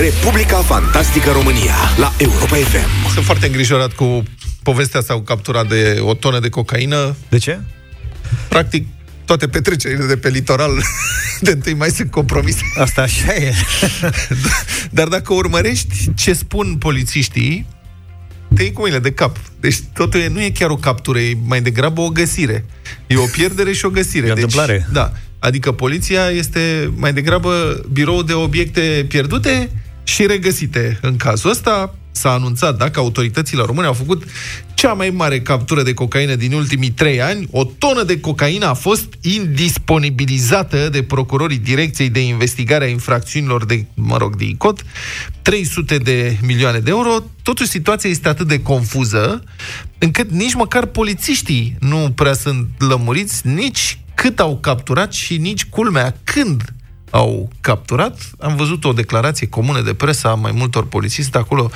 Republica Fantastică România la Europa FM. Sunt foarte îngrijorat cu povestea asta cu captura de o tonă de cocaină. De ce? Practic, toate petrecerile de pe litoral de întâi mai sunt compromise. Asta așa e. Dar dacă urmărești ce spun polițiștii, te iei cu mâinile de cap. Deci totul e, nu e chiar o captură, e mai degrabă o găsire. E o pierdere și o găsire. E o deci, întâmplare. Da. Adică poliția este mai degrabă birou de obiecte pierdute și regăsite. În cazul ăsta s-a anunțat dacă autoritățile române au făcut cea mai mare captură de cocaină din ultimii trei ani. O tonă de cocaină a fost indisponibilizată de procurorii Direcției de Investigare a Infracțiunilor de, mă rog, de ICOT, 300 de milioane de euro. Totuși, situația este atât de confuză încât nici măcar polițiștii nu prea sunt lămuriți, nici cât au capturat și nici culmea când au capturat. Am văzut o declarație comună de presă a mai multor polițiști acolo,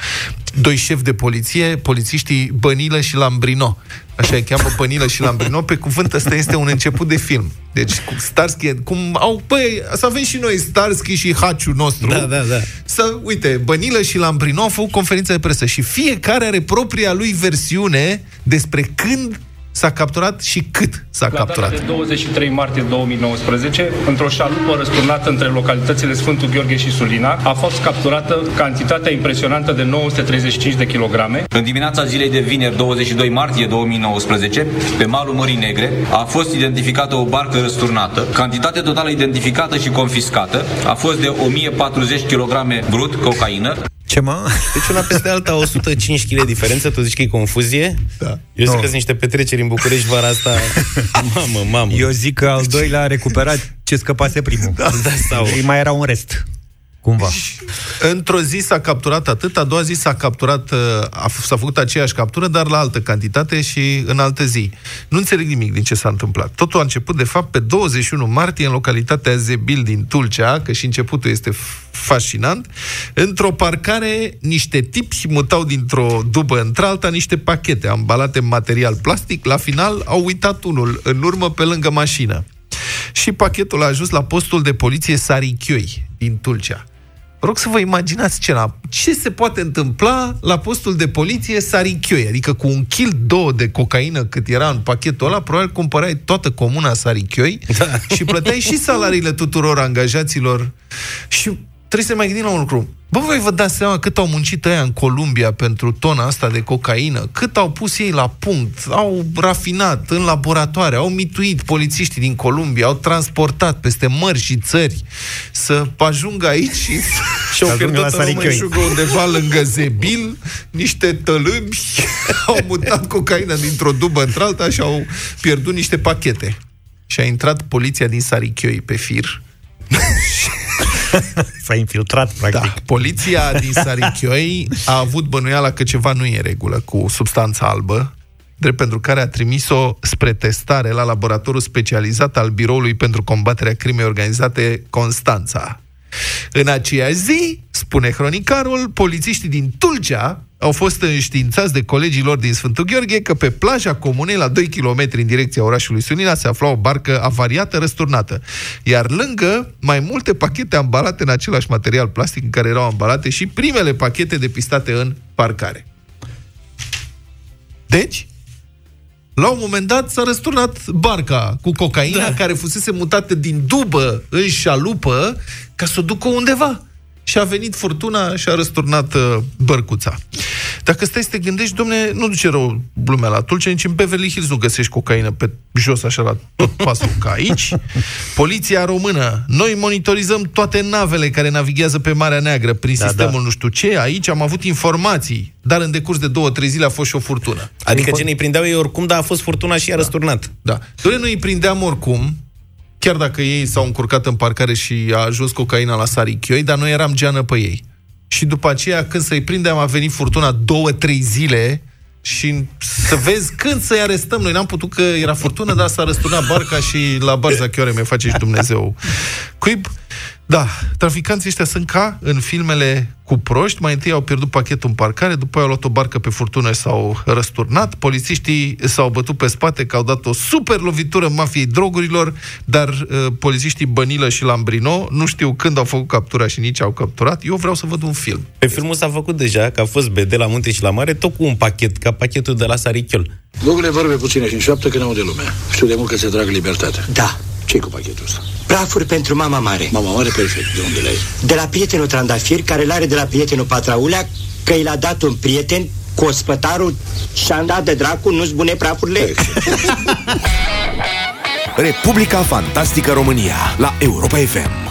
doi șefi de poliție, polițiștii Bănilă și Lambrino. Așa îi cheamă Bănilă și Lambrino, pe cuvânt ăsta este un început de film. Deci, cu Starsky, cum au, băi, să avem și noi Starsky și Haciu nostru. Da, da, da. Să, uite, Bănilă și Lambrino au făcut conferință de presă și fiecare are propria lui versiune despre când s-a capturat și cât s-a La capturat. data de 23 martie 2019, într-o șalupă răsturnată între localitățile Sfântul Gheorghe și Sulina, a fost capturată cantitatea impresionantă de 935 de kilograme. În dimineața zilei de vineri 22 martie 2019, pe malul Mării Negre, a fost identificată o barcă răsturnată. Cantitatea totală identificată și confiscată a fost de 1040 kg brut cocaină. Ce mă? Deci una peste alta, 105 kg diferență, tu zici că e confuzie? Da. Eu zic Nu. că sunt niște petreceri în București vara asta. Mamă, mamă. Eu zic că al doilea a recuperat ce scăpase primul. Da, sau... Îi mai era un rest. Cumva. Într-o zi s-a capturat atât, a doua zi s-a capturat, uh, a, f- s-a făcut aceeași captură, dar la altă cantitate și în altă zi. Nu înțeleg nimic din ce s-a întâmplat. Totul a început, de fapt, pe 21 martie, în localitatea Zebil din Tulcea, că și începutul este f- fascinant. Într-o parcare, niște tipi mutau dintr-o dubă într-alta niște pachete ambalate în material plastic. La final au uitat unul în urmă pe lângă mașină. Și pachetul a ajuns la postul de poliție Sarichioi din Tulcea. Vă rog să vă imaginați scena. Ce se poate întâmpla la postul de poliție Sarichioi? Adică cu un kil, două de cocaină cât era în pachetul ăla, probabil cumpărai toată comuna Sarichioi da. și plăteai și salariile tuturor angajaților. Și trebuie să mai gândim la un lucru. Bă, voi vă dați seama cât au muncit ăia în Columbia pentru tona asta de cocaină, cât au pus ei la punct, au rafinat în laboratoare, au mituit polițiștii din Columbia, au transportat peste mări și țări să ajungă aici și și-au ajungă pierdut la în Sarichioi. Româneșugă undeva lângă Zebil, niște tălâmbi au mutat cocaină dintr-o dubă într-alta și au pierdut niște pachete. Și a intrat poliția din Sarichioi pe fir S-a infiltrat, practic. da. Poliția din Sarichioi a avut bănuiala că ceva nu e în regulă cu substanța albă, drept pentru care a trimis-o spre testare la laboratorul specializat al Biroului pentru combaterea crimei organizate Constanța. În aceeași zi, spune cronicarul, polițiștii din Tulcea au fost înștiințați de colegii lor din Sfântul Gheorghe că pe plaja comunei, la 2 km în direcția orașului Sunina, se afla o barcă avariată, răsturnată. Iar lângă, mai multe pachete ambalate în același material plastic în care erau ambalate și primele pachete depistate în parcare. Deci, la un moment dat s-a răsturnat barca cu cocaina da. care fusese mutată din dubă în șalupă ca să o ducă undeva. Și a venit furtuna și a răsturnat uh, bărcuța. Dacă stai să te gândești, domne, nu duce rău lumea la Tulcea, nici în Beverly Hills nu găsești cocaină pe jos așa la tot pasul ca aici. Poliția română, noi monitorizăm toate navele care navighează pe Marea Neagră prin Da, sistemul da. nu știu ce, aici am avut informații, dar în decurs de două, trei zile a fost și o furtună. Adică ce ne prindeau ei oricum, dar a fost furtuna și i-a răsturnat. Da. Doar noi îi prindeam oricum, chiar dacă ei s-au încurcat în parcare și a ajuns cocaina la Sarichioi, dar noi eram geană pe ei. Și după aceea, când să-i prindem, a venit furtuna două, trei zile și să vezi când să-i arestăm. Noi n-am putut că era furtună, dar s-a răsturnat barca și la barza chiore mi face și Dumnezeu. Cuib, Da, traficanții ăștia sunt ca în filmele cu proști. Mai întâi au pierdut pachetul în parcare, după aia au luat o barcă pe furtună și s-au răsturnat. Polițiștii s-au bătut pe spate că au dat o super lovitură mafiei drogurilor, dar uh, polițiștii Bănilă și Lambrino nu știu când au făcut captura și nici au capturat. Eu vreau să văd un film. Pe filmul s-a făcut deja, că a fost BD la munte și la mare, tot cu un pachet, ca pachetul de la Sarichiol. Lucrurile vorbe puține și în șoaptă că n-au de lumea. Știu de mult că ți dragă libertatea. Da, ce cu pachetul ăsta? prafuri pentru mama mare. Mama mare, perfect. De unde le-ai? De la prietenul Trandafir, care l-are de la prietenul Patraulea, că i l-a dat un prieten cu ospătarul și-a dat de dracu, nu-ți bune prafurile. Republica Fantastică România la Europa FM.